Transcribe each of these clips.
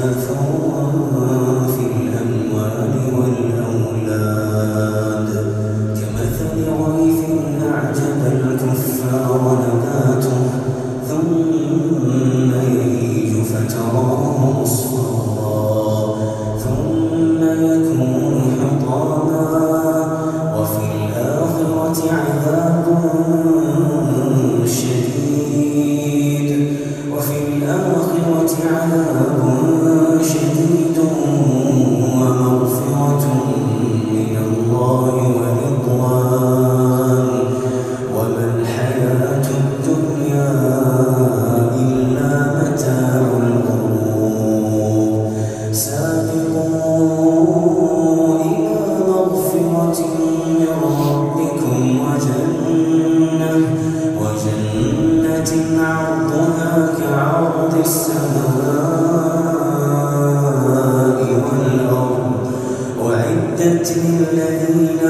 Oh. الذين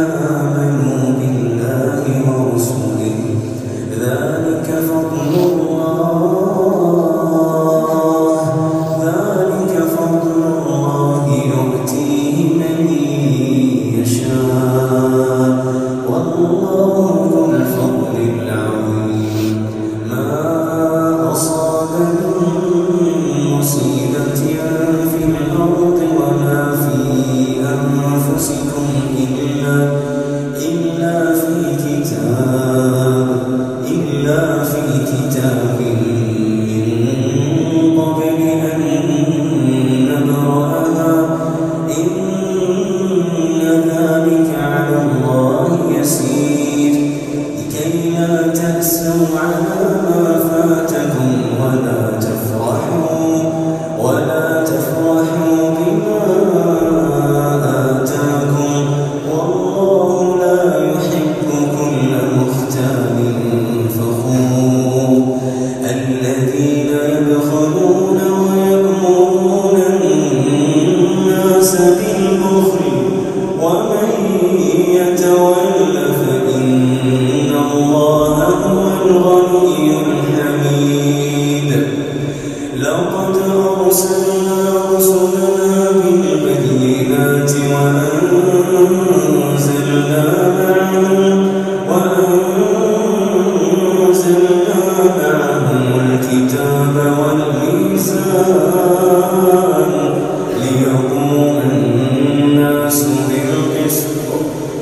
الذين يبخلون ويأمرون الناس بالبخل ومن يتولى فإن الله هو الغني الحميد. لقد أرسلنا رسلنا بالبينات وأنزلنا معهم وأنزلنا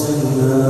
أرسلنا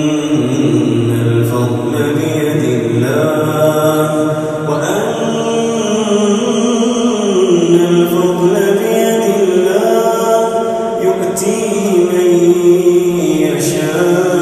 من يشاء.